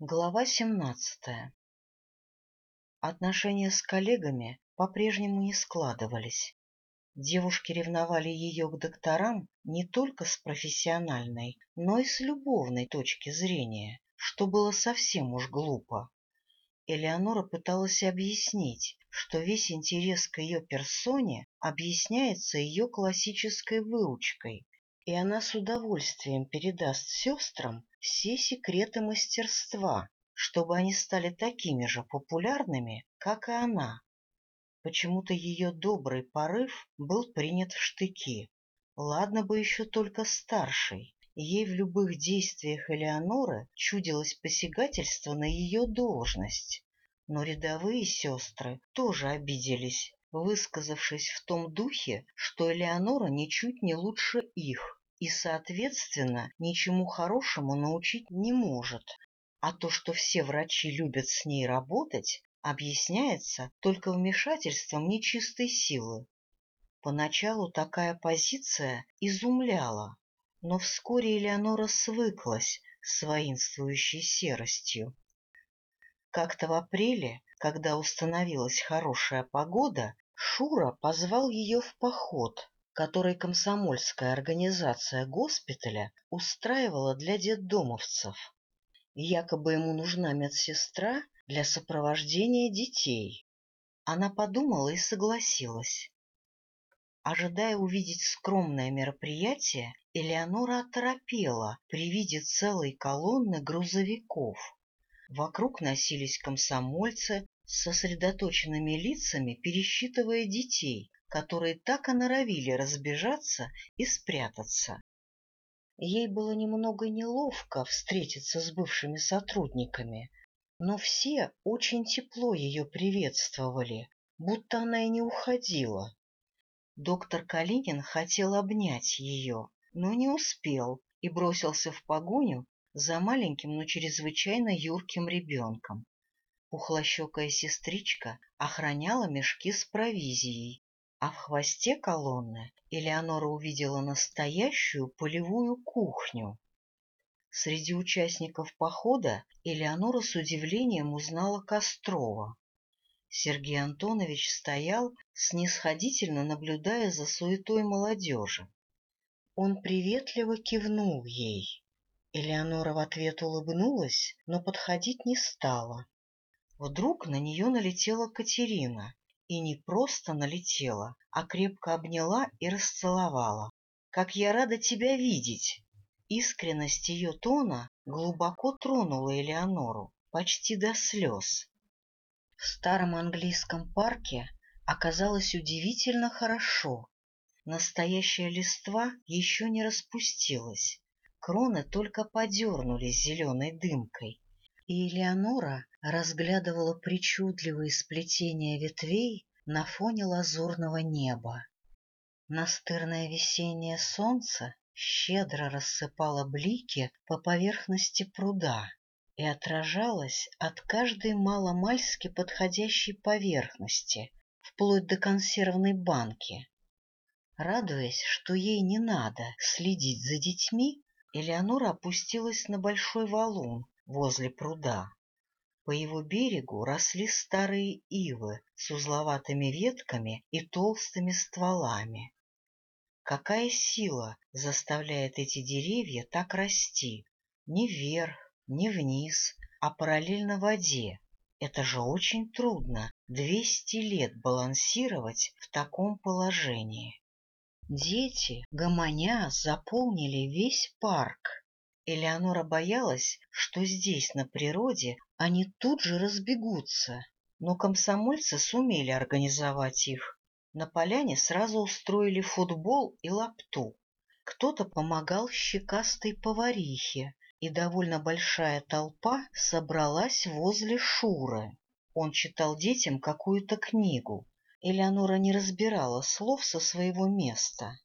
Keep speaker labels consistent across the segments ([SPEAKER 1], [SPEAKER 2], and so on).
[SPEAKER 1] Глава семнадцатая Отношения с коллегами по-прежнему не складывались. Девушки ревновали ее к докторам не только с профессиональной, но и с любовной точки зрения, что было совсем уж глупо. Элеонора пыталась объяснить, что весь интерес к ее персоне объясняется ее классической выучкой, и она с удовольствием передаст сестрам все секреты мастерства, чтобы они стали такими же популярными, как и она. Почему-то ее добрый порыв был принят в штыки. Ладно бы еще только старший. Ей в любых действиях Элеоноры чудилось посягательство на ее должность. Но рядовые сестры тоже обиделись, высказавшись в том духе, что Элеонора ничуть не лучше их и, соответственно, ничему хорошему научить не может. А то, что все врачи любят с ней работать, объясняется только вмешательством нечистой силы. Поначалу такая позиция изумляла, но вскоре Элеонора свыклась с воинствующей серостью. Как-то в апреле, когда установилась хорошая погода, Шура позвал ее в поход, который комсомольская организация госпиталя устраивала для детдомовцев. Якобы ему нужна медсестра для сопровождения детей. Она подумала и согласилась. Ожидая увидеть скромное мероприятие, Элеонора оторопела при виде целой колонны грузовиков. Вокруг носились комсомольцы с сосредоточенными лицами, пересчитывая детей, которые так и норовили разбежаться и спрятаться. Ей было немного неловко встретиться с бывшими сотрудниками, но все очень тепло ее приветствовали, будто она и не уходила. Доктор Калинин хотел обнять ее, но не успел и бросился в погоню за маленьким, но чрезвычайно юрким ребенком. Пухлощекая сестричка охраняла мешки с провизией, а в хвосте колонны Элеонора увидела настоящую полевую кухню. Среди участников похода Элеонора с удивлением узнала Кострова. Сергей Антонович стоял, снисходительно наблюдая за суетой молодежи. Он приветливо кивнул ей. Элеонора в ответ улыбнулась, но подходить не стала. Вдруг на нее налетела Катерина, и не просто налетела, а крепко обняла и расцеловала. «Как я рада тебя видеть!» Искренность ее тона глубоко тронула Элеонору, почти до слез. В старом английском парке оказалось удивительно хорошо. Настоящая листва еще не распустилась, кроны только подернулись зеленой дымкой, и Элеонора разглядывала причудливые сплетения ветвей на фоне лазурного неба. Настырное весеннее солнце щедро рассыпало блики по поверхности пруда и отражалось от каждой маломальски подходящей поверхности, вплоть до консервной банки. Радуясь, что ей не надо следить за детьми, Элеонора опустилась на большой валун возле пруда. По его берегу росли старые ивы с узловатыми ветками и толстыми стволами. Какая сила заставляет эти деревья так расти? Не вверх, не вниз, а параллельно воде. Это же очень трудно двести лет балансировать в таком положении. Дети, гомоня, заполнили весь парк. Элеонора боялась, что здесь, на природе, они тут же разбегутся, но комсомольцы сумели организовать их. На поляне сразу устроили футбол и лапту. Кто-то помогал щекастой поварихе, и довольно большая толпа собралась возле Шуры. Он читал детям какую-то книгу. Элеонора не разбирала слов со своего места.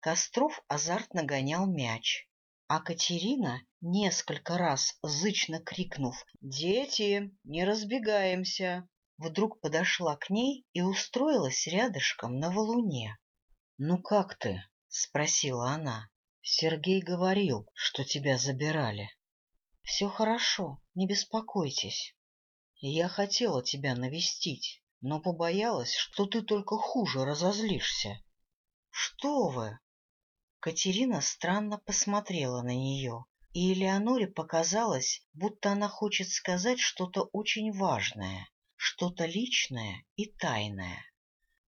[SPEAKER 1] Костров азартно гонял мяч, а Катерина, несколько раз зычно крикнув «Дети, не разбегаемся!», вдруг подошла к ней и устроилась рядышком на валуне. — Ну как ты? — спросила она. — Сергей говорил, что тебя забирали. Все хорошо, не беспокойтесь. Я хотела тебя навестить, но побоялась, что ты только хуже разозлишься. Что вы? Катерина странно посмотрела на нее, и Элеоноре показалось, будто она хочет сказать что-то очень важное, что-то личное и тайное.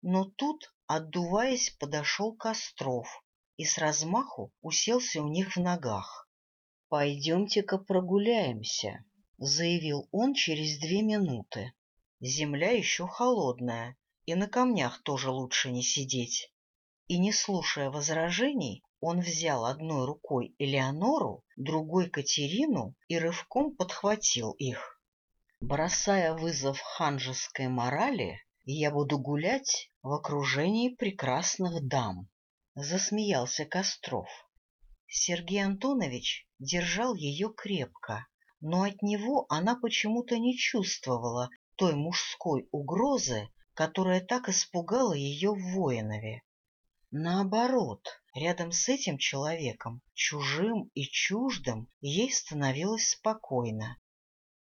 [SPEAKER 1] Но тут, отдуваясь, подошел Костров и с размаху уселся у них в ногах. — Пойдемте-ка прогуляемся, — заявил он через две минуты. Земля еще холодная, и на камнях тоже лучше не сидеть. И, не слушая возражений, он взял одной рукой Элеонору, другой Катерину и рывком подхватил их. Бросая вызов ханжеской морали, я буду гулять в окружении прекрасных дам, — засмеялся Костров. Сергей Антонович держал ее крепко, но от него она почему-то не чувствовала той мужской угрозы, которая так испугала ее в Воинове. Наоборот, рядом с этим человеком, чужим и чуждым, ей становилось спокойно.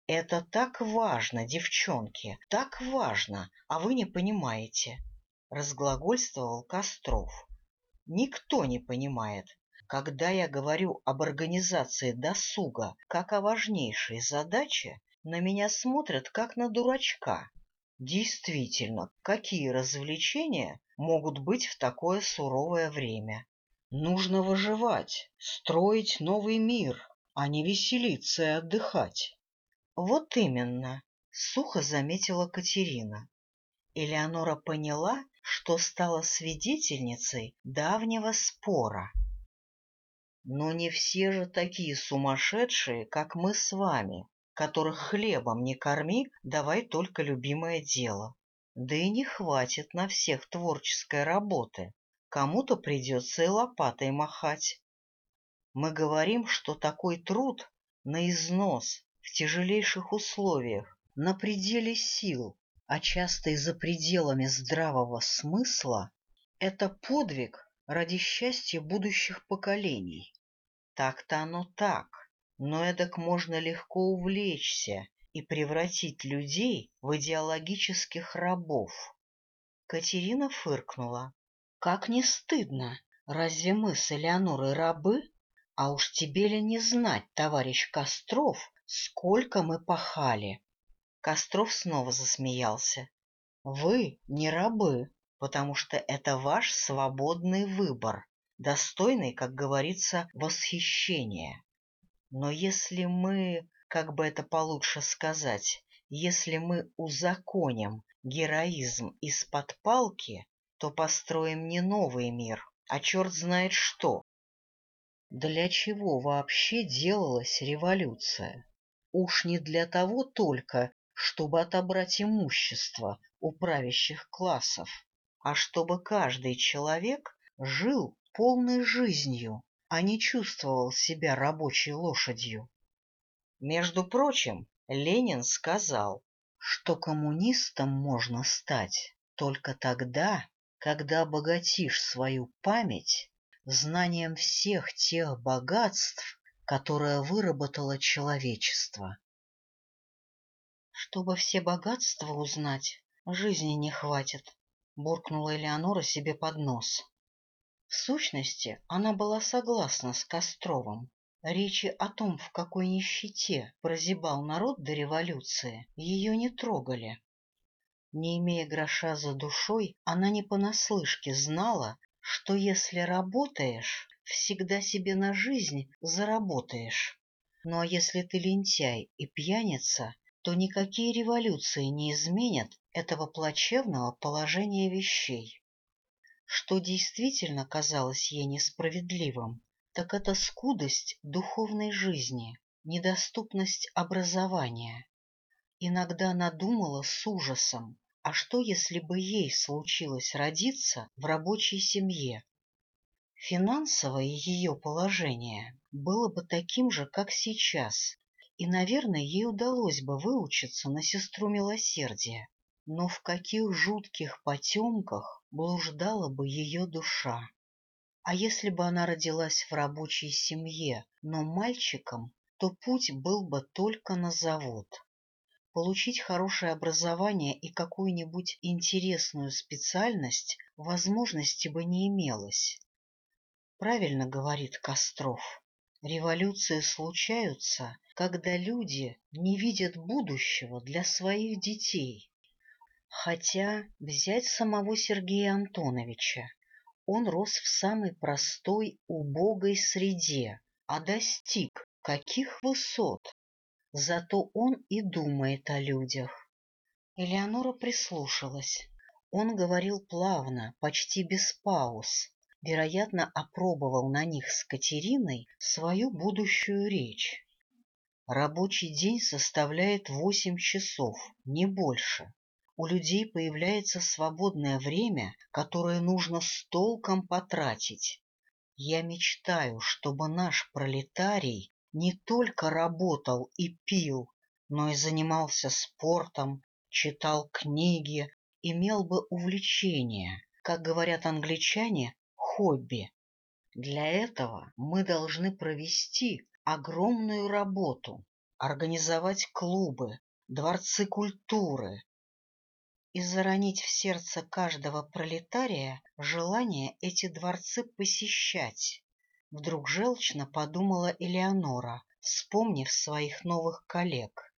[SPEAKER 1] Это так важно, девчонки, так важно, а вы не понимаете, — разглагольствовал Костров. Никто не понимает. Когда я говорю об организации досуга как о важнейшей задаче, на меня смотрят как на дурачка. Действительно, какие развлечения могут быть в такое суровое время? Нужно выживать, строить новый мир, а не веселиться и отдыхать. Вот именно, сухо заметила Катерина. Элеонора поняла, что стала свидетельницей давнего спора. Но не все же такие сумасшедшие, как мы с вами, которых хлебом не корми, давай только любимое дело. Да и не хватит на всех творческой работы. Кому-то придется и лопатой махать. Мы говорим, что такой труд на износ, в тяжелейших условиях, на пределе сил, а часто и за пределами здравого смысла, это подвиг ради счастья будущих поколений. Так-то оно так, но эдак можно легко увлечься и превратить людей в идеологических рабов. Катерина фыркнула. Как не стыдно! Разве мы с Элеонорой рабы? А уж тебе ли не знать, товарищ Костров, сколько мы пахали? Костров снова засмеялся. Вы не рабы, потому что это ваш свободный выбор, достойный, как говорится, восхищения. Но если мы, как бы это получше сказать, если мы узаконим героизм из-под палки, то построим не новый мир, а черт знает что. Для чего вообще делалась революция? Уж не для того только, чтобы отобрать имущество у правящих классов, а чтобы каждый человек жил полной жизнью, а не чувствовал себя рабочей лошадью. Между прочим, Ленин сказал, что коммунистом можно стать только тогда, когда обогатишь свою память знанием всех тех богатств, которые выработало человечество. Чтобы все богатства узнать, жизни не хватит, буркнула Элеонора себе под нос. В сущности, она была согласна с Костровым. Речи о том, в какой нищете прозябал народ до революции, ее не трогали. Не имея гроша за душой, она не понаслышке знала, что если работаешь, всегда себе на жизнь заработаешь. Ну а если ты лентяй и пьяница, то никакие революции не изменят этого плачевного положения вещей. Что действительно казалось ей несправедливым, так это скудость духовной жизни, недоступность образования. Иногда она думала с ужасом, а что, если бы ей случилось родиться в рабочей семье? Финансовое ее положение было бы таким же, как сейчас, и, наверное, ей удалось бы выучиться на сестру милосердия. Но в каких жутких потемках блуждала бы ее душа. А если бы она родилась в рабочей семье, но мальчиком, то путь был бы только на завод. Получить хорошее образование и какую-нибудь интересную специальность возможности бы не имелось. Правильно говорит Костров. Революции случаются, когда люди не видят будущего для своих детей. Хотя взять самого Сергея Антоновича. Он рос в самой простой, убогой среде, а достиг каких высот. Зато он и думает о людях. Элеонора прислушалась. Он говорил плавно, почти без пауз, вероятно, опробовал на них с Катериной свою будущую речь. Рабочий день составляет восемь часов, не больше. У людей появляется свободное время, которое нужно с толком потратить. Я мечтаю, чтобы наш пролетарий не только работал и пил, но и занимался спортом, читал книги, имел бы увлечение, как говорят англичане, хобби. Для этого мы должны провести огромную работу, организовать клубы, дворцы культуры и заронить в сердце каждого пролетария желание эти дворцы посещать. Вдруг желчно подумала Элеонора, вспомнив своих новых коллег.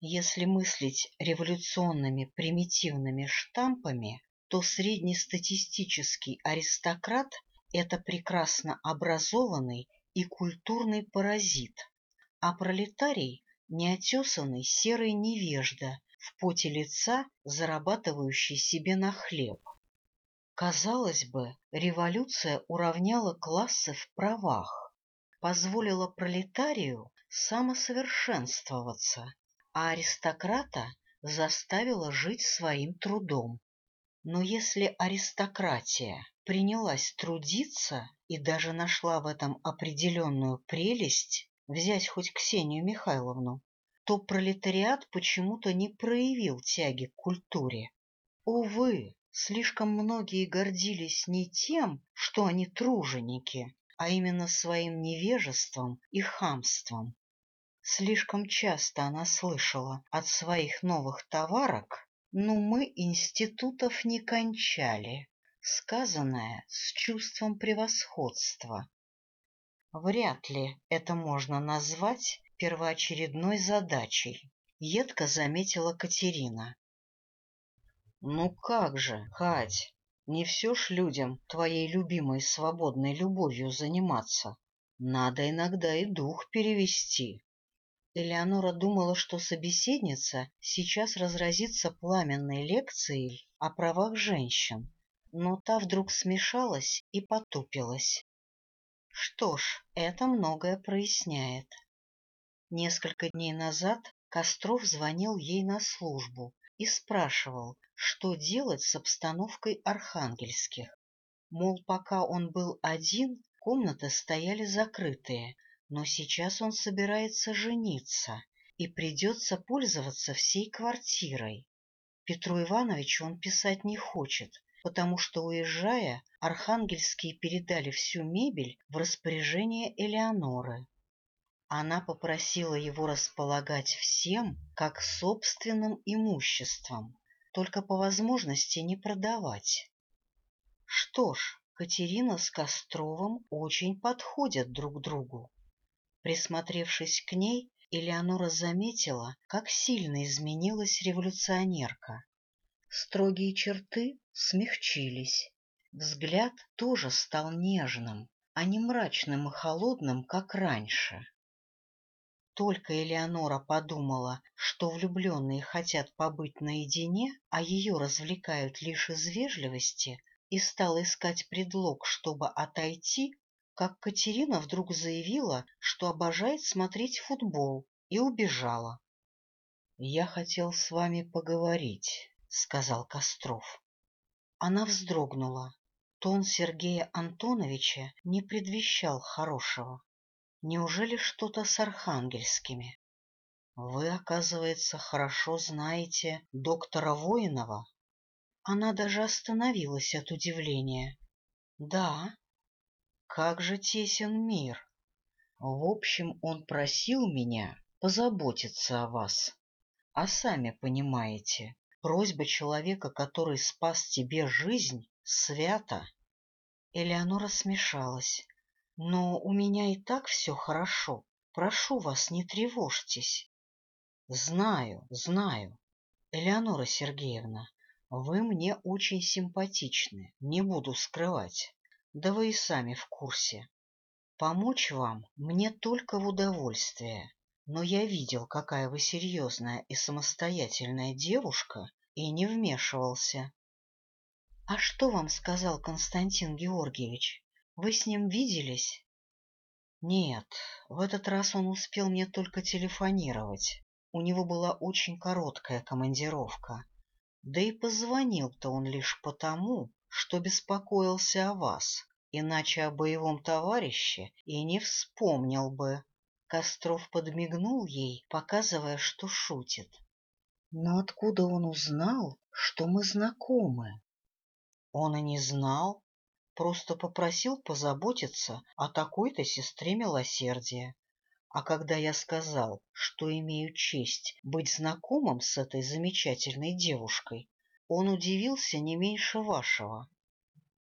[SPEAKER 1] Если мыслить революционными примитивными штампами, то среднестатистический аристократ — это прекрасно образованный и культурный паразит, а пролетарий — неотесанный серый невежда, в поте лица зарабатывающий себе на хлеб. Казалось бы, революция уравняла классы в правах, позволила пролетарию самосовершенствоваться, а аристократа заставила жить своим трудом. Но если аристократия принялась трудиться и даже нашла в этом определенную прелесть, взять хоть Ксению Михайловну, то пролетариат почему-то не проявил тяги к культуре. Увы, слишком многие гордились не тем, что они труженики, а именно своим невежеством и хамством. Слишком часто она слышала от своих новых товарок но мы институтов не кончали, сказанное с чувством превосходства. Вряд ли это можно назвать первоочередной задачей, едко заметила Катерина. Ну как же, Кать, не все ж людям твоей любимой свободной любовью заниматься. Надо иногда и дух перевести. Элеонора думала, что собеседница сейчас разразится пламенной лекцией о правах женщин, но та вдруг смешалась и потупилась. Что ж, это многое проясняет. Несколько дней назад Костров звонил ей на службу и спрашивал, что делать с обстановкой архангельских. Мол, пока он был один, комнаты стояли закрытые, но сейчас он собирается жениться, и придется пользоваться всей квартирой. Петру Ивановичу он писать не хочет, потому что, уезжая, архангельские передали всю мебель в распоряжение Элеоноры. Она попросила его располагать всем, как собственным имуществом, только по возможности не продавать. Что ж, Катерина с Костровым очень подходят друг другу. Присмотревшись к ней, Элеонора заметила, как сильно изменилась революционерка. Строгие черты смягчились, взгляд тоже стал нежным, а не мрачным и холодным, как раньше. Только Элеонора подумала, что влюбленные хотят побыть наедине, а ее развлекают лишь из вежливости, и стала искать предлог, чтобы отойти, как Катерина вдруг заявила, что обожает смотреть футбол, и убежала. — Я хотел с вами поговорить, — сказал Костров. Она вздрогнула. Тон Сергея Антоновича не предвещал хорошего. Неужели что-то с архангельскими? Вы, оказывается, хорошо знаете доктора Воинова? Она даже остановилась от удивления. Да, как же тесен мир! В общем, он просил меня позаботиться о вас. А сами понимаете, просьба человека, который спас тебе жизнь, свята. Элеонора смешалась. Но у меня и так все хорошо. Прошу вас, не тревожьтесь. Знаю, знаю. Элеонора Сергеевна, вы мне очень симпатичны, не буду скрывать. Да вы и сами в курсе. Помочь вам мне только в удовольствие, но я видел, какая вы серьезная и самостоятельная девушка, и не вмешивался. — А что вам сказал Константин Георгиевич? Вы с ним виделись? — Нет, в этот раз он успел мне только телефонировать. У него была очень короткая командировка. Да и позвонил-то он лишь потому, что беспокоился о вас иначе о боевом товарище и не вспомнил бы. Костров подмигнул ей, показывая, что шутит. Но откуда он узнал, что мы знакомы? Он и не знал, просто попросил позаботиться о такой-то сестре милосердия. А когда я сказал, что имею честь быть знакомым с этой замечательной девушкой, он удивился не меньше вашего.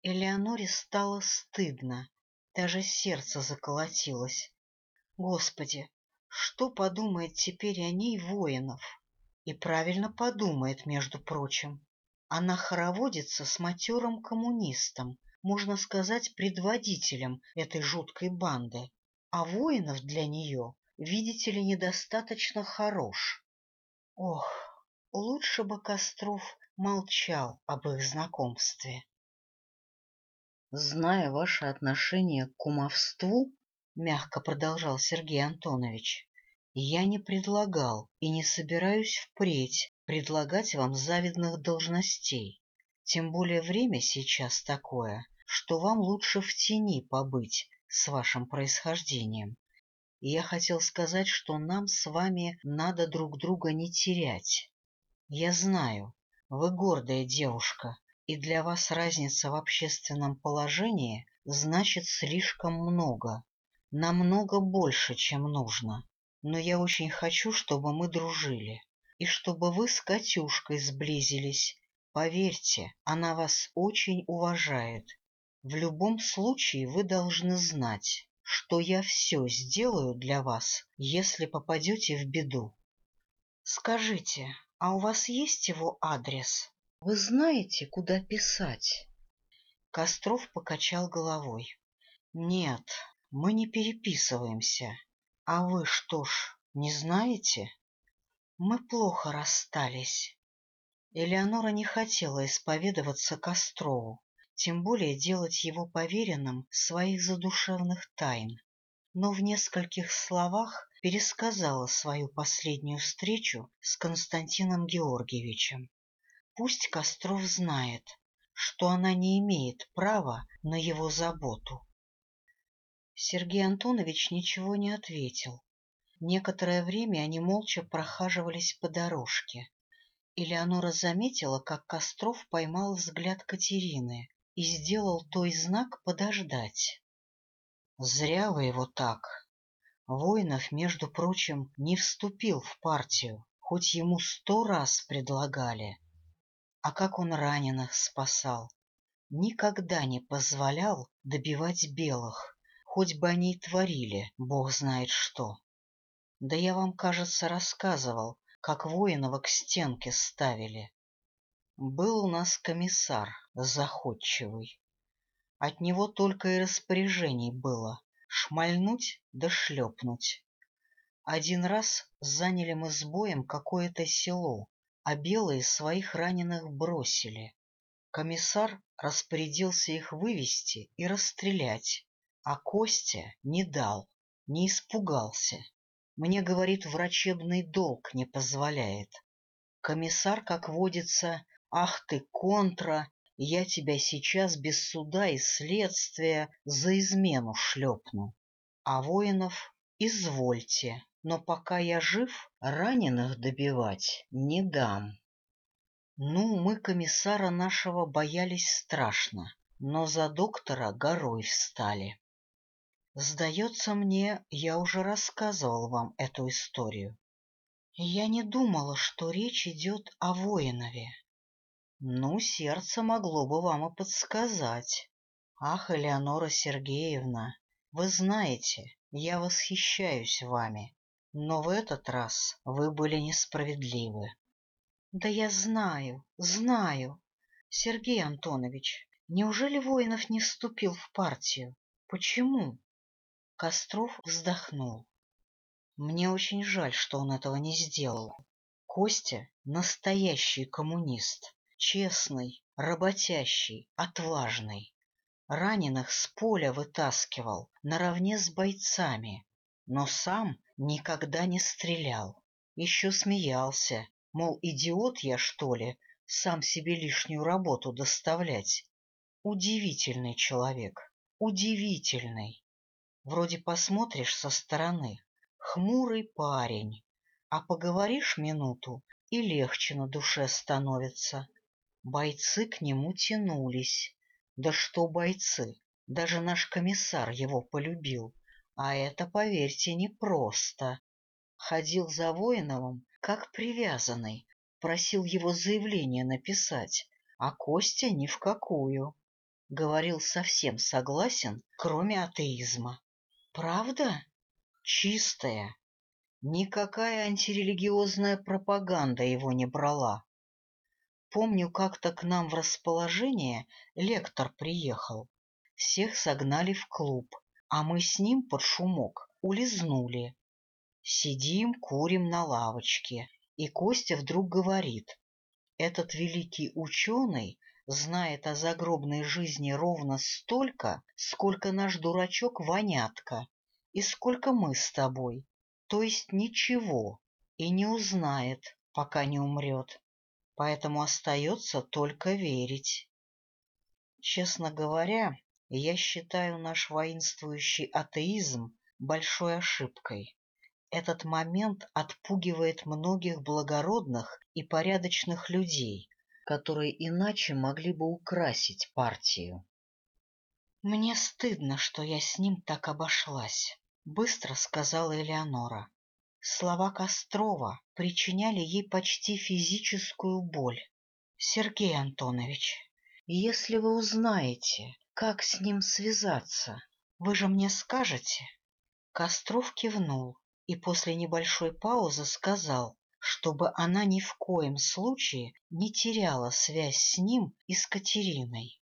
[SPEAKER 1] Элеоноре стало стыдно, даже сердце заколотилось. Господи, что подумает теперь о ней воинов? И правильно подумает, между прочим. Она хороводится с матерым коммунистом, можно сказать, предводителем этой жуткой банды, а воинов для нее, видите ли, недостаточно хорош. Ох, лучше бы Костров молчал об их знакомстве. Зная ваше отношение к кумовству, — мягко продолжал Сергей Антонович, — я не предлагал и не собираюсь впредь предлагать вам завидных должностей. Тем более время сейчас такое, что вам лучше в тени побыть с вашим происхождением. И я хотел сказать, что нам с вами надо друг друга не терять. Я знаю, вы гордая девушка, и для вас разница в общественном положении значит слишком много, намного больше, чем нужно. Но я очень хочу, чтобы мы дружили, и чтобы вы с Катюшкой сблизились. Поверьте, она вас очень уважает. В любом случае вы должны знать, что я все сделаю для вас, если попадете в беду. Скажите, а у вас есть его адрес? Вы знаете, куда писать? Костров покачал головой. Нет, мы не переписываемся. А вы что ж, не знаете? Мы плохо расстались. Элеонора не хотела исповедоваться Кострову, тем более делать его поверенным своих задушевных тайн, но в нескольких словах пересказала свою последнюю встречу с Константином Георгиевичем. Пусть Костров знает, что она не имеет права на его заботу. Сергей Антонович ничего не ответил. Некоторое время они молча прохаживались по дорожке. Элеонора заметила, как Костров поймал взгляд Катерины и сделал той знак подождать. Зря вы его так. Воинов, между прочим, не вступил в партию, хоть ему сто раз предлагали. А как он раненых спасал! Никогда не позволял добивать белых, хоть бы они и творили, бог знает что. Да я вам, кажется, рассказывал, как воинова к стенке ставили. Был у нас комиссар заходчивый. От него только и распоряжений было — шмальнуть да шлепнуть. Один раз заняли мы с боем какое-то село, а белые своих раненых бросили. Комиссар распорядился их вывести и расстрелять, а Костя не дал, не испугался. Мне, говорит, врачебный долг не позволяет. Комиссар, как водится, ах ты, контра, я тебя сейчас без суда и следствия за измену шлепну. А воинов извольте но пока я жив, раненых добивать не дам. Ну, мы комиссара нашего боялись страшно, но за доктора горой встали. Сдается мне, я уже рассказывал вам эту историю. Я не думала, что речь идет о Воинове. Ну, сердце могло бы вам и подсказать. Ах, Элеонора Сергеевна, вы знаете, я восхищаюсь вами, но в этот раз вы были несправедливы. Да я знаю, знаю. Сергей Антонович, неужели Воинов не вступил в партию? Почему? Костров вздохнул. Мне очень жаль, что он этого не сделал. Костя — настоящий коммунист, честный, работящий, отважный. Раненых с поля вытаскивал наравне с бойцами, но сам никогда не стрелял. Еще смеялся, мол, идиот я, что ли, сам себе лишнюю работу доставлять. Удивительный человек, удивительный. Вроде посмотришь со стороны, хмурый парень, а поговоришь минуту, и легче на душе становится. Бойцы к нему тянулись. Да что бойцы, даже наш комиссар его полюбил. А это, поверьте, непросто. Ходил за Воиновым, как привязанный, просил его заявление написать, а Костя ни в какую. Говорил совсем согласен, кроме атеизма. Правда? Чистая. Никакая антирелигиозная пропаганда его не брала. Помню, как-то к нам в расположение лектор приехал. Всех согнали в клуб, а мы с ним под шумок улизнули. Сидим, курим на лавочке, и Костя вдруг говорит. Этот великий ученый знает о загробной жизни ровно столько, сколько наш дурачок Вонятка, и сколько мы с тобой, то есть ничего, и не узнает, пока не умрет. Поэтому остается только верить. Честно говоря, я считаю наш воинствующий атеизм большой ошибкой. Этот момент отпугивает многих благородных и порядочных людей, которые иначе могли бы украсить партию. «Мне стыдно, что я с ним так обошлась», — быстро сказала Элеонора. Слова Кострова причиняли ей почти физическую боль. «Сергей Антонович, если вы узнаете, как с ним связаться, вы же мне скажете?» Костров кивнул и после небольшой паузы сказал, чтобы она ни в коем случае не теряла связь с ним и с Катериной.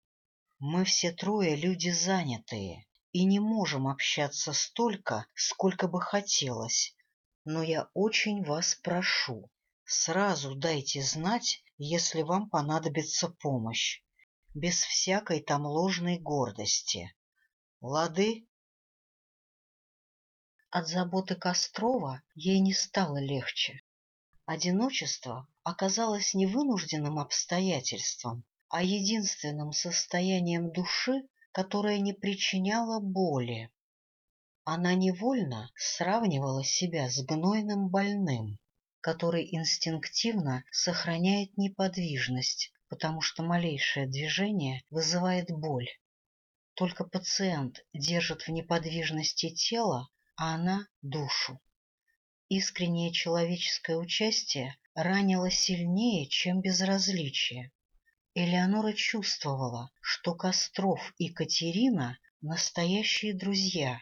[SPEAKER 1] Мы все трое люди занятые и не можем общаться столько, сколько бы хотелось, но я очень вас прошу, сразу дайте знать, если вам понадобится помощь, без всякой там ложной гордости. Лады? От заботы Кострова ей не стало легче. Одиночество оказалось не вынужденным обстоятельством, а единственным состоянием души, которое не причиняло боли. Она невольно сравнивала себя с гнойным больным, который инстинктивно сохраняет неподвижность, потому что малейшее движение вызывает боль. Только пациент держит в неподвижности тело, а она — душу. Искреннее человеческое участие ранило сильнее, чем безразличие. Элеонора чувствовала, что Костров и Катерина — настоящие друзья.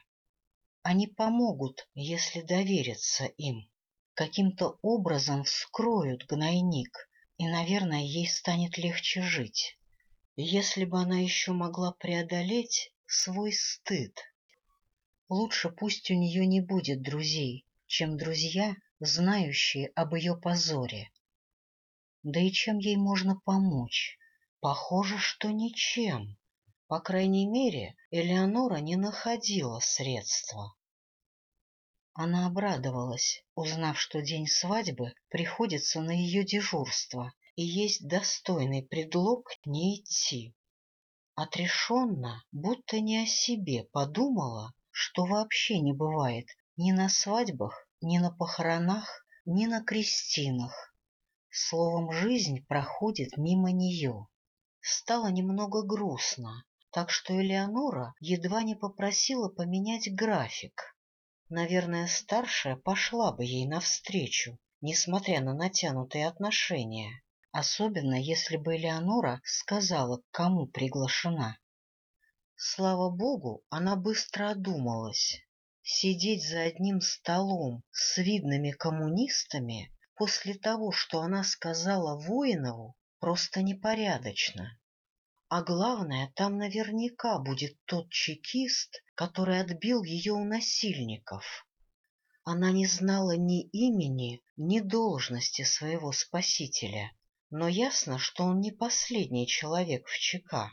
[SPEAKER 1] Они помогут, если довериться им. Каким-то образом вскроют гнойник, и, наверное, ей станет легче жить. Если бы она еще могла преодолеть свой стыд. Лучше пусть у нее не будет друзей, чем друзья, знающие об ее позоре. Да и чем ей можно помочь? Похоже, что ничем. По крайней мере, Элеонора не находила средства. Она обрадовалась, узнав, что день свадьбы приходится на ее дежурство, и есть достойный предлог не идти. Отрешенно, будто не о себе, подумала, что вообще не бывает ни на свадьбах, ни на похоронах, ни на крестинах. Словом, жизнь проходит мимо нее. Стало немного грустно, так что Элеонора едва не попросила поменять график. Наверное, старшая пошла бы ей навстречу, несмотря на натянутые отношения, особенно если бы Элеонора сказала, к кому приглашена. Слава богу, она быстро одумалась. Сидеть за одним столом с видными коммунистами после того, что она сказала Воинову, просто непорядочно. А главное, там наверняка будет тот чекист, который отбил ее у насильников. Она не знала ни имени, ни должности своего спасителя, но ясно, что он не последний человек в ЧК.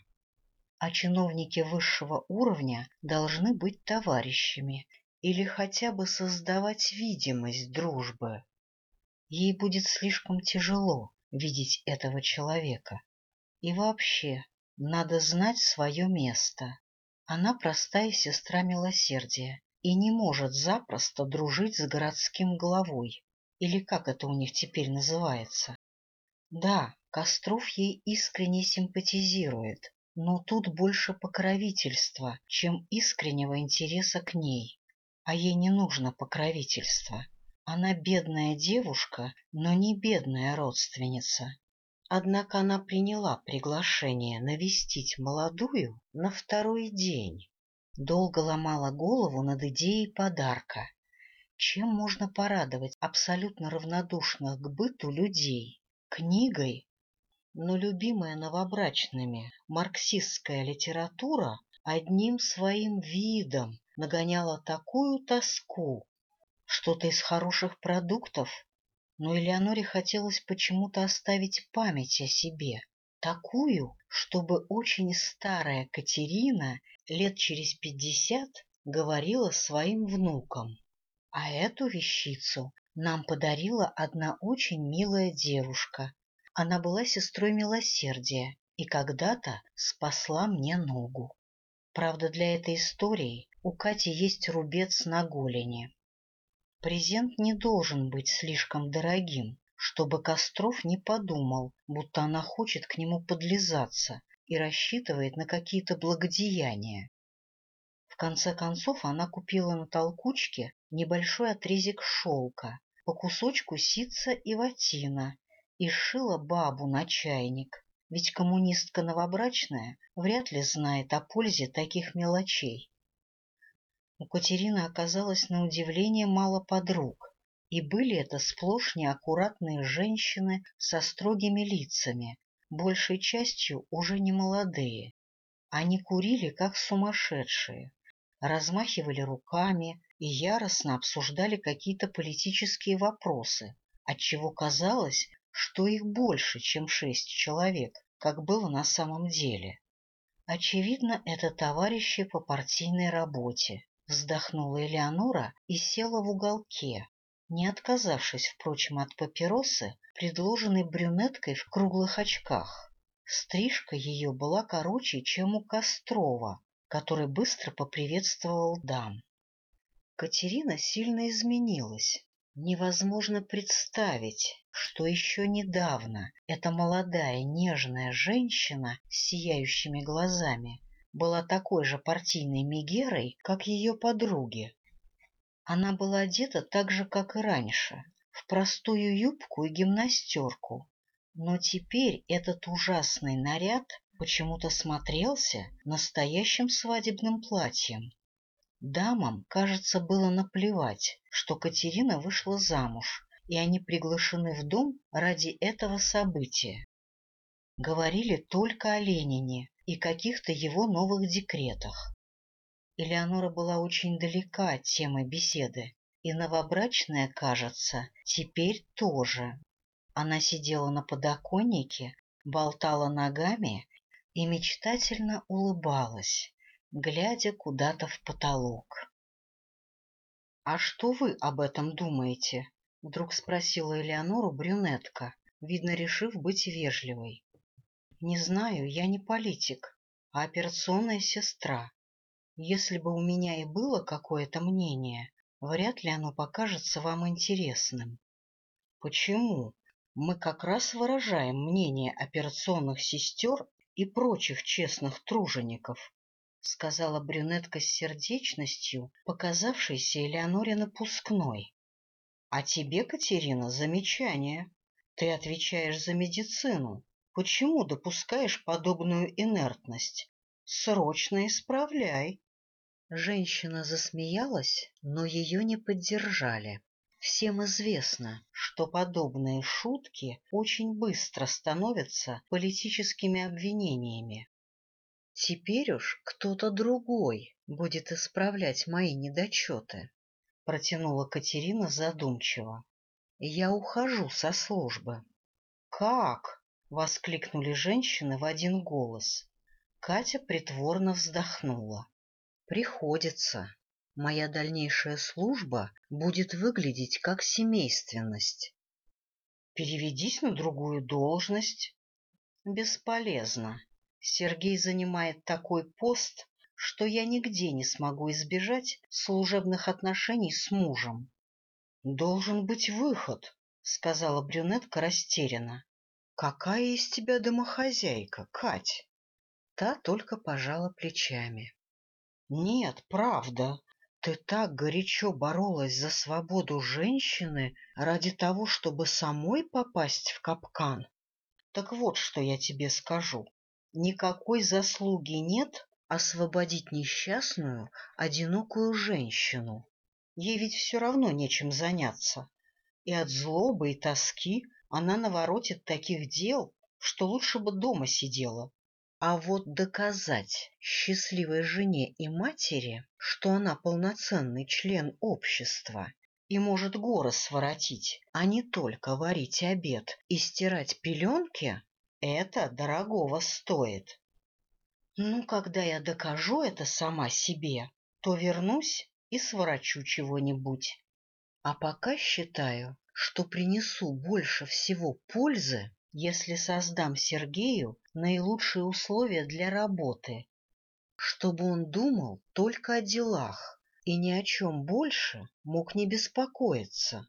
[SPEAKER 1] А чиновники высшего уровня должны быть товарищами или хотя бы создавать видимость дружбы. Ей будет слишком тяжело видеть этого человека. И вообще, надо знать свое место. Она простая сестра милосердия и не может запросто дружить с городским главой, или как это у них теперь называется. Да, Костров ей искренне симпатизирует, но тут больше покровительства, чем искреннего интереса к ней. А ей не нужно покровительства. Она бедная девушка, но не бедная родственница. Однако она приняла приглашение навестить молодую на второй день. Долго ломала голову над идеей подарка. Чем можно порадовать абсолютно равнодушных к быту людей? Книгой? Но любимая новобрачными марксистская литература одним своим видом нагоняла такую тоску, что-то из хороших продуктов, но Элеоноре хотелось почему-то оставить память о себе, такую, чтобы очень старая Катерина лет через пятьдесят говорила своим внукам. А эту вещицу нам подарила одна очень милая девушка. Она была сестрой милосердия и когда-то спасла мне ногу. Правда, для этой истории у Кати есть рубец на голени. Презент не должен быть слишком дорогим, чтобы Костров не подумал, будто она хочет к нему подлизаться и рассчитывает на какие-то благодеяния. В конце концов она купила на толкучке небольшой отрезик шелка, по кусочку ситца и ватина и сшила бабу на чайник, ведь коммунистка новобрачная вряд ли знает о пользе таких мелочей. У Катерины оказалось на удивление мало подруг, и были это сплошь неаккуратные женщины со строгими лицами, большей частью уже не молодые. Они курили, как сумасшедшие, размахивали руками и яростно обсуждали какие-то политические вопросы, отчего казалось, что их больше, чем шесть человек, как было на самом деле. Очевидно, это товарищи по партийной работе, Вздохнула Элеонора и села в уголке, не отказавшись, впрочем, от папиросы, предложенной брюнеткой в круглых очках. Стрижка ее была короче, чем у Кострова, который быстро поприветствовал дам. Катерина сильно изменилась. Невозможно представить, что еще недавно эта молодая нежная женщина с сияющими глазами была такой же партийной мигерой, как ее подруги. Она была одета так же, как и раньше, в простую юбку и гимнастерку, но теперь этот ужасный наряд почему-то смотрелся настоящим свадебным платьем. Дамам, кажется, было наплевать, что Катерина вышла замуж, и они приглашены в дом ради этого события. Говорили только о Ленине, и каких-то его новых декретах. Элеонора была очень далека от темы беседы, и новобрачная, кажется, теперь тоже. Она сидела на подоконнике, болтала ногами и мечтательно улыбалась, глядя куда-то в потолок. — А что вы об этом думаете? — вдруг спросила Элеонору брюнетка, видно, решив быть вежливой. Не знаю, я не политик, а операционная сестра. Если бы у меня и было какое-то мнение, вряд ли оно покажется вам интересным. Почему? Мы как раз выражаем мнение операционных сестер и прочих честных тружеников, — сказала брюнетка с сердечностью, показавшейся Элеоноре напускной. — А тебе, Катерина, замечание. Ты отвечаешь за медицину. Почему допускаешь подобную инертность? Срочно исправляй. Женщина засмеялась, но ее не поддержали. Всем известно, что подобные шутки очень быстро становятся политическими обвинениями. Теперь уж кто-то другой будет исправлять мои недочеты, — протянула Катерина задумчиво. Я ухожу со службы. — Как? — воскликнули женщины в один голос. Катя притворно вздохнула. — Приходится. Моя дальнейшая служба будет выглядеть как семейственность. — Переведись на другую должность. — Бесполезно. Сергей занимает такой пост, что я нигде не смогу избежать служебных отношений с мужем. Должен быть выход, — сказала брюнетка растерянно. — Какая из тебя домохозяйка, Кать? Та только пожала плечами. — Нет, правда. Ты так горячо боролась за свободу женщины ради того, чтобы самой попасть в капкан. Так вот, что я тебе скажу. Никакой заслуги нет освободить несчастную, одинокую женщину. Ей ведь все равно нечем заняться. И от злобы и тоски она наворотит таких дел, что лучше бы дома сидела. А вот доказать счастливой жене и матери, что она полноценный член общества и может горы своротить, а не только варить обед и стирать пеленки, это дорогого стоит. Ну, когда я докажу это сама себе, то вернусь и сворачу чего-нибудь. А пока считаю, что принесу больше всего пользы, если создам Сергею наилучшие условия для работы, чтобы он думал только о делах и ни о чем больше мог не беспокоиться.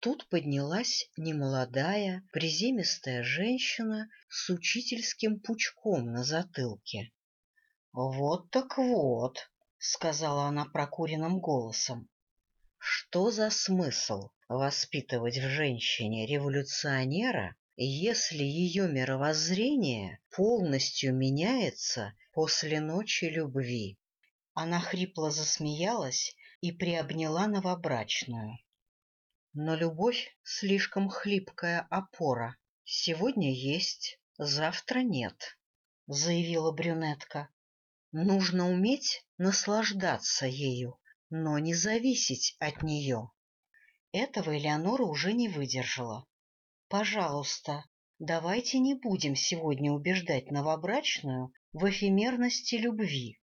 [SPEAKER 1] Тут поднялась немолодая, приземистая женщина с учительским пучком на затылке. — Вот так вот, — сказала она прокуренным голосом. Что за смысл воспитывать в женщине революционера, если ее мировоззрение полностью меняется после ночи любви? Она хрипло засмеялась и приобняла новобрачную. Но любовь — слишком хлипкая опора. Сегодня есть, завтра нет, — заявила брюнетка. Нужно уметь наслаждаться ею, но не зависеть от нее. Этого Элеонора уже не выдержала. Пожалуйста, давайте не будем сегодня убеждать новобрачную в эфемерности любви.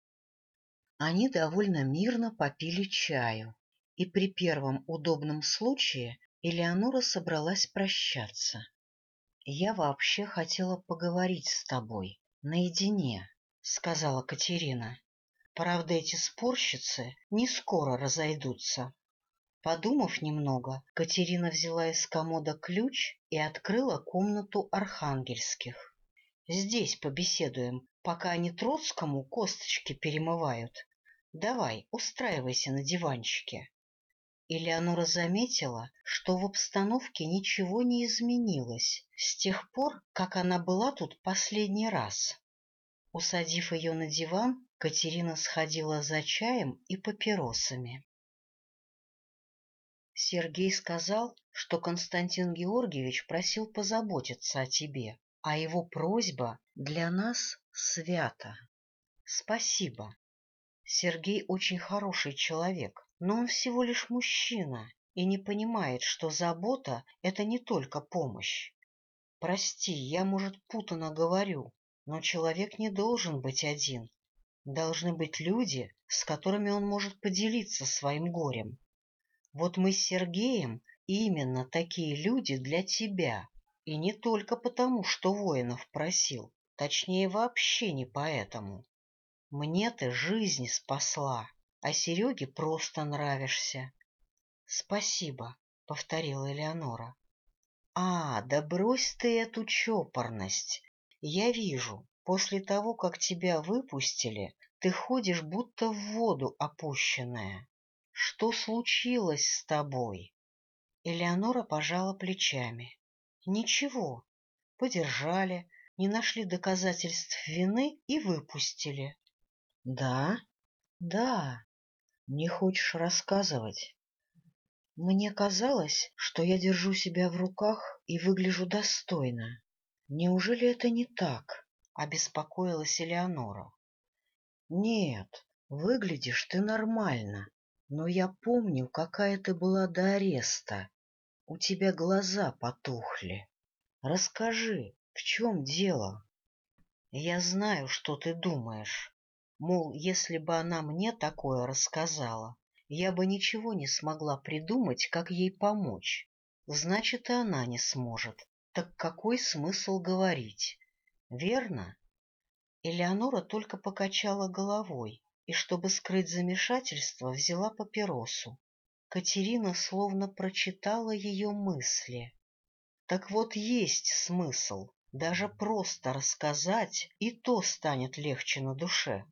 [SPEAKER 1] Они довольно мирно попили чаю, и при первом удобном случае Элеонора собралась прощаться. — Я вообще хотела поговорить с тобой наедине, — сказала Катерина. Правда, эти спорщицы не скоро разойдутся. Подумав немного, Катерина взяла из комода ключ и открыла комнату архангельских. Здесь побеседуем, пока они Троцкому косточки перемывают. Давай, устраивайся на диванчике. Элеонора заметила, что в обстановке ничего не изменилось с тех пор, как она была тут последний раз. Усадив ее на диван, Катерина сходила за чаем и папиросами. Сергей сказал, что Константин Георгиевич просил позаботиться о тебе, а его просьба для нас свята. Спасибо. Сергей очень хороший человек, но он всего лишь мужчина и не понимает, что забота — это не только помощь. Прости, я, может, путано говорю, но человек не должен быть один. Должны быть люди, с которыми он может поделиться своим горем. Вот мы с Сергеем именно такие люди для тебя. И не только потому, что воинов просил, точнее, вообще не поэтому. Мне ты жизнь спасла, а Сереге просто нравишься. — Спасибо, — повторила Элеонора. — А, да брось ты эту чопорность. Я вижу, После того, как тебя выпустили, ты ходишь будто в воду опущенная. Что случилось с тобой? Элеонора пожала плечами. Ничего. Подержали, не нашли доказательств вины и выпустили. Да? Да. Не хочешь рассказывать? Мне казалось, что я держу себя в руках и выгляжу достойно. Неужели это не так? — обеспокоилась Элеонора. — Нет, выглядишь ты нормально, но я помню, какая ты была до ареста. У тебя глаза потухли. Расскажи, в чем дело? Я знаю, что ты думаешь. Мол, если бы она мне такое рассказала, я бы ничего не смогла придумать, как ей помочь. Значит, и она не сможет. Так какой смысл говорить? Верно? Элеонора только покачала головой и, чтобы скрыть замешательство, взяла папиросу. Катерина словно прочитала ее мысли. Так вот есть смысл, даже просто рассказать, и то станет легче на душе.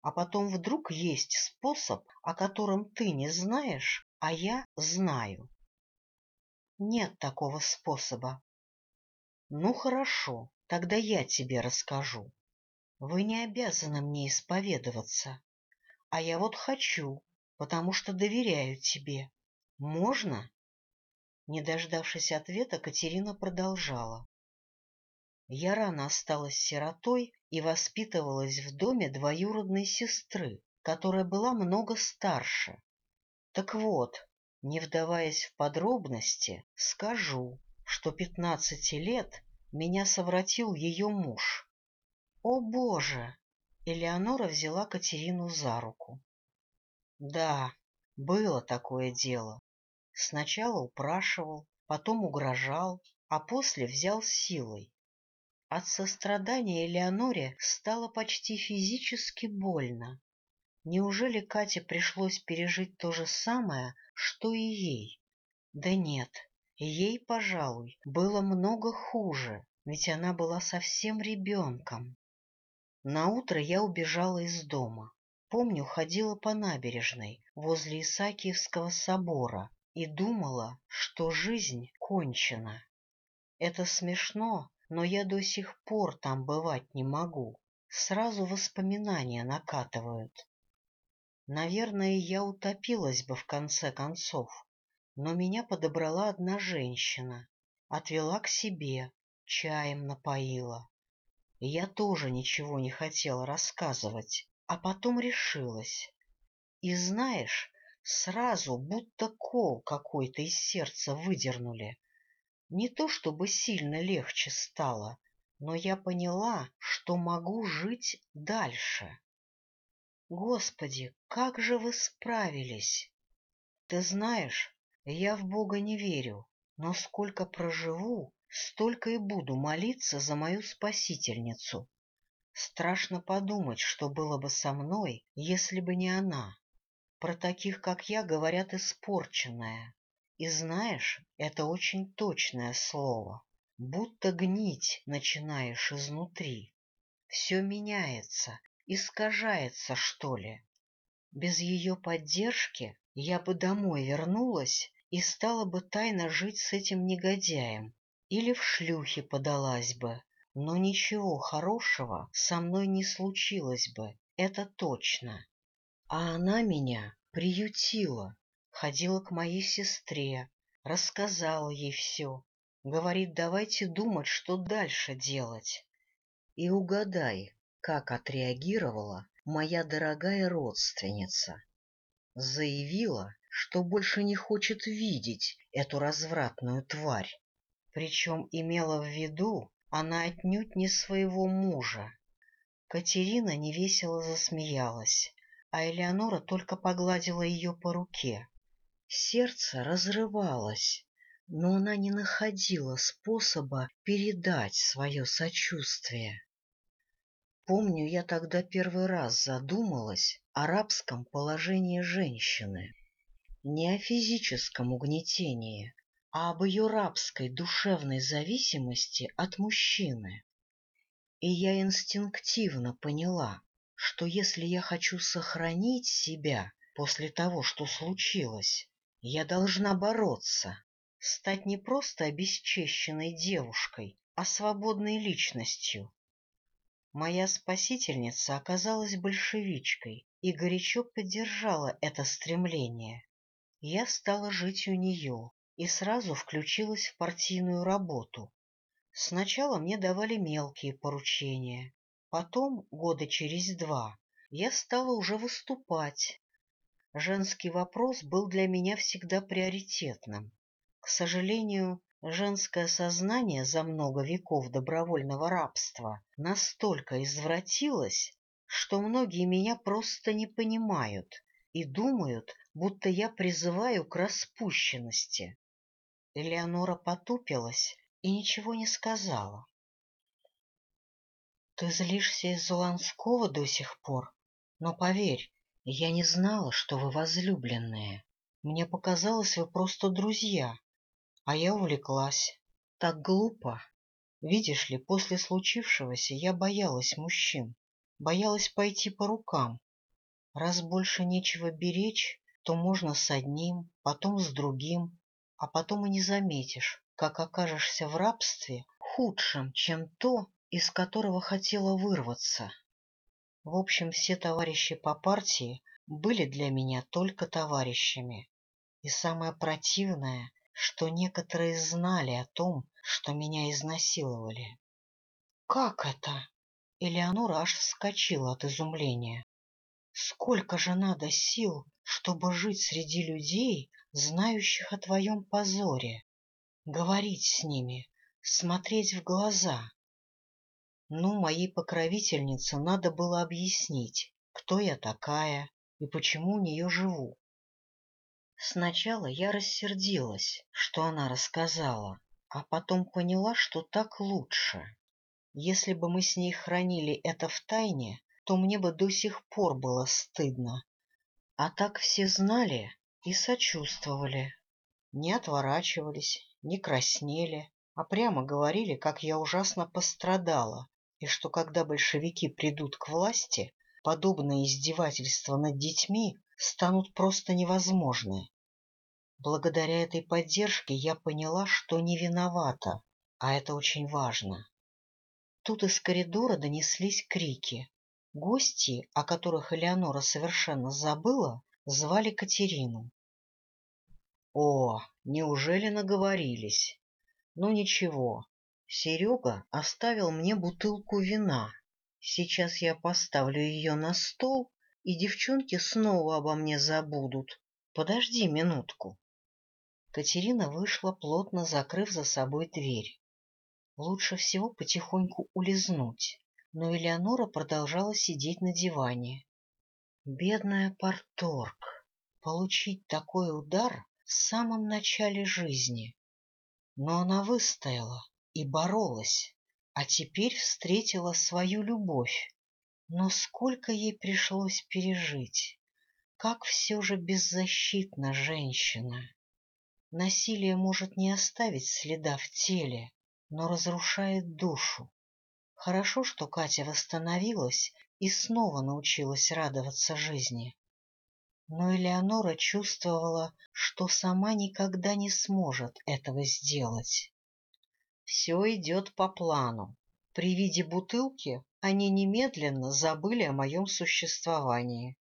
[SPEAKER 1] А потом вдруг есть способ, о котором ты не знаешь, а я знаю. Нет такого способа. Ну, хорошо, тогда я тебе расскажу. Вы не обязаны мне исповедоваться. А я вот хочу, потому что доверяю тебе. Можно? Не дождавшись ответа, Катерина продолжала. Я рано осталась сиротой и воспитывалась в доме двоюродной сестры, которая была много старше. Так вот, не вдаваясь в подробности, скажу, что пятнадцати лет меня совратил ее муж. О, Боже! Элеонора взяла Катерину за руку. Да, было такое дело. Сначала упрашивал, потом угрожал, а после взял силой. От сострадания Элеоноре стало почти физически больно. Неужели Кате пришлось пережить то же самое, что и ей? Да нет, ей, пожалуй, было много хуже, ведь она была совсем ребенком. Наутро я убежала из дома. Помню, ходила по набережной возле Исаакиевского собора и думала, что жизнь кончена. Это смешно, но я до сих пор там бывать не могу. Сразу воспоминания накатывают. Наверное, я утопилась бы в конце концов, но меня подобрала одна женщина, отвела к себе, чаем напоила. Я тоже ничего не хотела рассказывать, а потом решилась. И знаешь, сразу будто кол какой-то из сердца выдернули. Не то чтобы сильно легче стало, но я поняла, что могу жить дальше. Господи, как же вы справились! Ты знаешь, я в Бога не верю, но сколько проживу, столько и буду молиться за мою спасительницу. Страшно подумать, что было бы со мной, если бы не она. Про таких, как я, говорят испорченная. И знаешь, это очень точное слово. Будто гнить начинаешь изнутри. Все меняется, искажается, что ли. Без ее поддержки я бы домой вернулась и стала бы тайно жить с этим негодяем, или в шлюхи подалась бы, но ничего хорошего со мной не случилось бы, это точно. А она меня приютила, ходила к моей сестре, рассказала ей все, говорит, давайте думать, что дальше делать. И угадай, как отреагировала моя дорогая родственница. Заявила, что больше не хочет видеть эту развратную тварь. Причем имела в виду она отнюдь не своего мужа. Катерина невесело засмеялась, а Элеонора только погладила ее по руке. Сердце разрывалось, но она не находила способа передать свое сочувствие. Помню, я тогда первый раз задумалась о рабском положении женщины, не о физическом угнетении, а об ее рабской душевной зависимости от мужчины. И я инстинктивно поняла, что если я хочу сохранить себя после того, что случилось, я должна бороться, стать не просто обесчещенной девушкой, а свободной личностью. Моя спасительница оказалась большевичкой и горячо поддержала это стремление. Я стала жить у нее и сразу включилась в партийную работу. Сначала мне давали мелкие поручения, потом, года через два, я стала уже выступать. Женский вопрос был для меня всегда приоритетным. К сожалению, женское сознание за много веков добровольного рабства настолько извратилось, что многие меня просто не понимают и думают, будто я призываю к распущенности. Элеонора потупилась и ничего не сказала. — Ты злишься из-за Ланского до сих пор? Но поверь, я не знала, что вы возлюбленные. Мне показалось, вы просто друзья. А я увлеклась. Так глупо. Видишь ли, после случившегося я боялась мужчин. Боялась пойти по рукам. Раз больше нечего беречь, то можно с одним, потом с другим, а потом и не заметишь, как окажешься в рабстве худшим, чем то, из которого хотела вырваться. В общем, все товарищи по партии были для меня только товарищами. И самое противное, что некоторые знали о том, что меня изнасиловали. — Как это? Элеонора аж вскочила от изумления. — Сколько же надо сил, чтобы жить среди людей, знающих о твоем позоре? Говорить с ними, смотреть в глаза. Ну, моей покровительнице надо было объяснить, кто я такая и почему у нее живу. Сначала я рассердилась, что она рассказала, а потом поняла, что так лучше. Если бы мы с ней хранили это в тайне, то мне бы до сих пор было стыдно. А так все знали и сочувствовали. Не отворачивались, не краснели, а прямо говорили, как я ужасно пострадала, и что когда большевики придут к власти, подобные издевательства над детьми станут просто невозможны. Благодаря этой поддержке я поняла, что не виновата, а это очень важно. Тут из коридора донеслись крики. Гости, о которых Элеонора совершенно забыла, звали Катерину. О, неужели наговорились? Ну ничего, Серега оставил мне бутылку вина. Сейчас я поставлю ее на стол, и девчонки снова обо мне забудут. Подожди минутку. Катерина вышла, плотно закрыв за собой дверь. Лучше всего потихоньку улизнуть, но Элеонора продолжала сидеть на диване. Бедная порторг! Получить такой удар в самом начале жизни. Но она выстояла и боролась, а теперь встретила свою любовь. Но сколько ей пришлось пережить! Как все же беззащитна женщина! Насилие может не оставить следа в теле, но разрушает душу. Хорошо, что Катя восстановилась и снова научилась радоваться жизни. Но Элеонора чувствовала, что сама никогда не сможет этого сделать. Все идет по плану. При виде бутылки они немедленно забыли о моем существовании.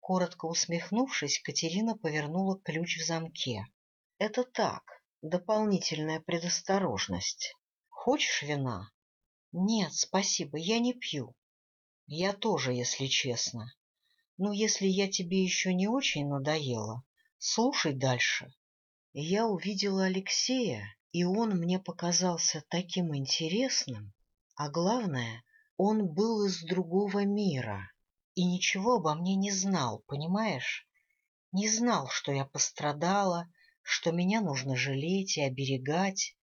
[SPEAKER 1] Коротко усмехнувшись, Катерина повернула ключ в замке. Это так, дополнительная предосторожность. Хочешь вина? Нет, спасибо, я не пью. Я тоже, если честно. Но если я тебе еще не очень надоела, слушай дальше. Я увидела Алексея, и он мне показался таким интересным. А главное, он был из другого мира и ничего обо мне не знал, понимаешь? Не знал, что я пострадала, что меня нужно жалеть и оберегать.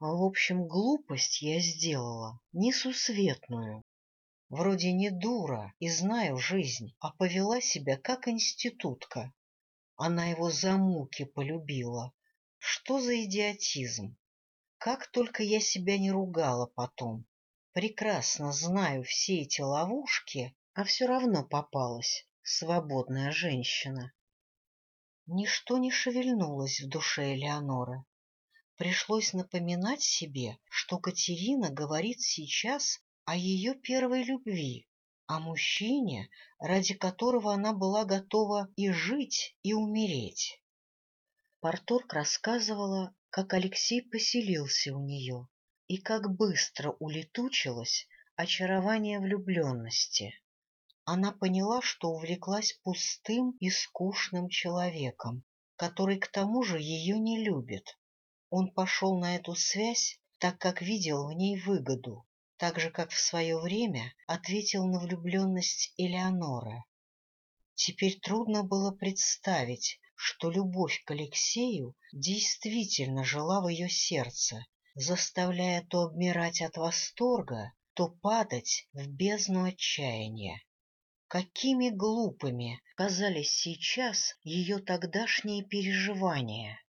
[SPEAKER 1] В общем, глупость я сделала, несусветную. Вроде не дура и знаю жизнь, а повела себя как институтка. Она его за муки полюбила. Что за идиотизм? Как только я себя не ругала потом. прекрасно знаю все эти ловушки, а все равно попалась свободная женщина. Ничто не шевельнулось в душе Элеоноры. Пришлось напоминать себе, что Катерина говорит сейчас о ее первой любви, о мужчине, ради которого она была готова и жить, и умереть. Порторг рассказывала, как Алексей поселился у нее и как быстро улетучилось очарование влюбленности. Она поняла, что увлеклась пустым и скучным человеком, который к тому же ее не любит. Он пошел на эту связь, так как видел в ней выгоду, так же, как в свое время ответил на влюбленность Элеоноры. Теперь трудно было представить, что любовь к Алексею действительно жила в ее сердце, заставляя то обмирать от восторга, то падать в бездну отчаяния. Какими глупыми казались сейчас ее тогдашние переживания!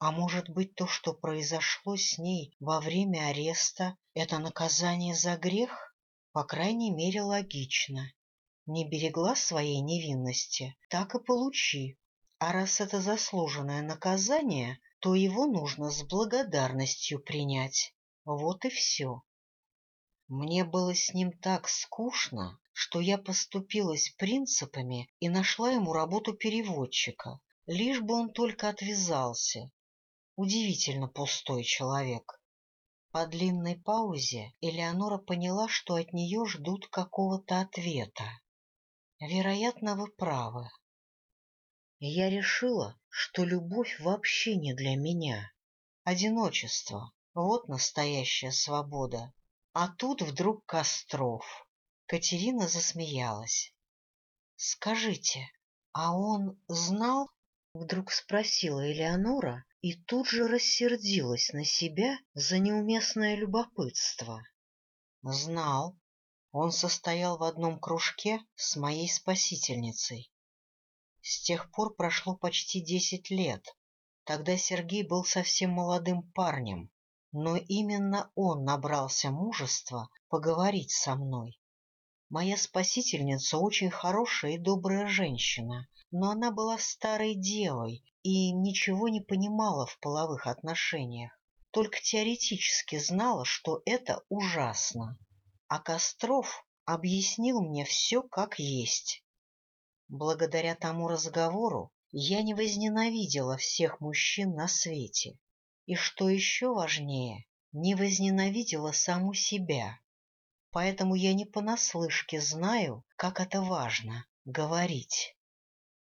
[SPEAKER 1] А может быть, то, что произошло с ней во время ареста, это наказание за грех? По крайней мере, логично. Не берегла своей невинности, так и получи. А раз это заслуженное наказание, то его нужно с благодарностью принять. Вот и все. Мне было с ним так скучно, что я поступилась принципами и нашла ему работу переводчика, лишь бы он только отвязался. Удивительно пустой человек. По длинной паузе Элеонора поняла, что от нее ждут какого-то ответа. Вероятно, вы правы. Я решила, что любовь вообще не для меня. Одиночество — вот настоящая свобода. А тут вдруг Костров. Катерина засмеялась. — Скажите, а он знал? — вдруг спросила Элеонора и тут же рассердилась на себя за неуместное любопытство. Знал. Он состоял в одном кружке с моей спасительницей. С тех пор прошло почти десять лет. Тогда Сергей был совсем молодым парнем, но именно он набрался мужества поговорить со мной. Моя спасительница очень хорошая и добрая женщина, но она была старой девой и ничего не понимала в половых отношениях, только теоретически знала, что это ужасно. А Костров объяснил мне все как есть. Благодаря тому разговору я не возненавидела всех мужчин на свете. И что еще важнее, не возненавидела саму себя. Поэтому я не понаслышке знаю, как это важно — говорить.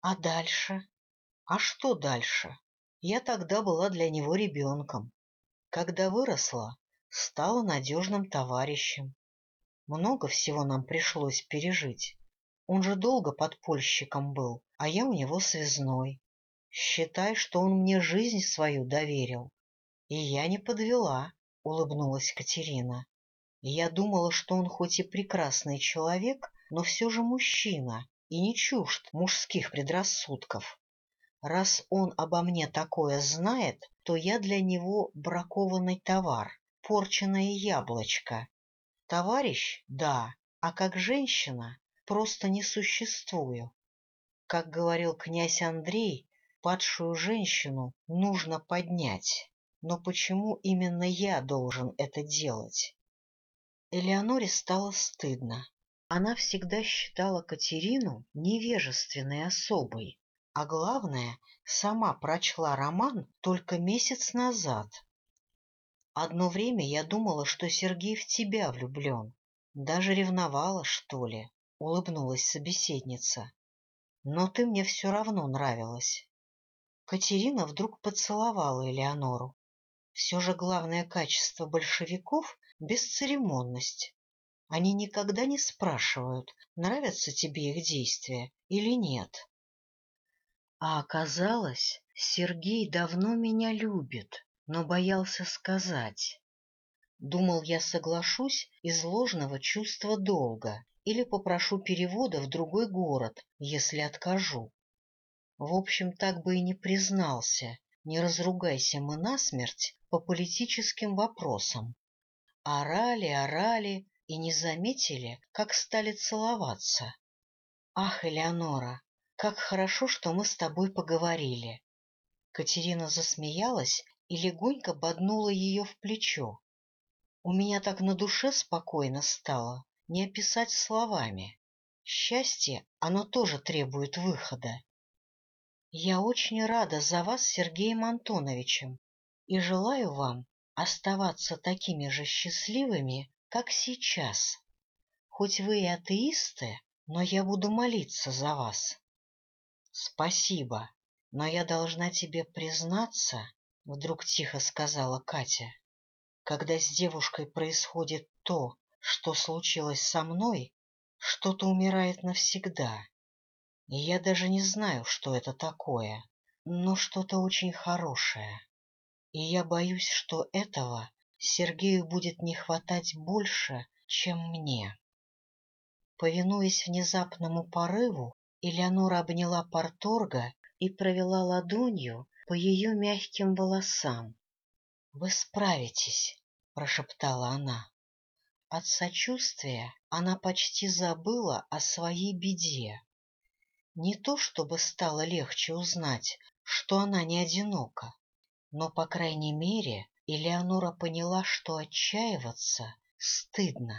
[SPEAKER 1] А дальше? А что дальше? Я тогда была для него ребенком. Когда выросла, стала надежным товарищем. Много всего нам пришлось пережить. Он же долго подпольщиком был, а я у него связной. Считай, что он мне жизнь свою доверил. И я не подвела, — улыбнулась Катерина. Я думала, что он хоть и прекрасный человек, но все же мужчина и не чужд мужских предрассудков. Раз он обо мне такое знает, то я для него бракованный товар, порченное яблочко. Товарищ — да, а как женщина просто не существую. Как говорил князь Андрей, падшую женщину нужно поднять. Но почему именно я должен это делать? Элеоноре стало стыдно. Она всегда считала Катерину невежественной особой, а главное, сама прочла роман только месяц назад. Одно время я думала, что Сергей в тебя влюблен, даже ревновала, что ли улыбнулась собеседница. Но ты мне все равно нравилась. Катерина вдруг поцеловала Элеонору. Все же главное качество большевиков — бесцеремонность. Они никогда не спрашивают, нравятся тебе их действия или нет. А оказалось, Сергей давно меня любит, но боялся сказать. Думал, я соглашусь из ложного чувства долга или попрошу перевода в другой город, если откажу. В общем, так бы и не признался, не разругайся мы насмерть по политическим вопросам. Орали, орали и не заметили, как стали целоваться. Ах, Элеонора, как хорошо, что мы с тобой поговорили. Катерина засмеялась и легонько боднула ее в плечо. У меня так на душе спокойно стало, не описать словами. Счастье, оно тоже требует выхода. Я очень рада за вас, Сергеем Антоновичем, и желаю вам оставаться такими же счастливыми, как сейчас. Хоть вы и атеисты, но я буду молиться за вас. Спасибо, но я должна тебе признаться, — вдруг тихо сказала Катя. Когда с девушкой происходит то, что случилось со мной, что-то умирает навсегда. И я даже не знаю, что это такое, но что-то очень хорошее. И я боюсь, что этого Сергею будет не хватать больше, чем мне. Повинуясь внезапному порыву, Элеонора обняла порторга и провела ладонью по ее мягким волосам. — Вы справитесь, — прошептала она. От сочувствия она почти забыла о своей беде. Не то чтобы стало легче узнать, что она не одинока, но, по крайней мере, Элеонора поняла, что отчаиваться стыдно.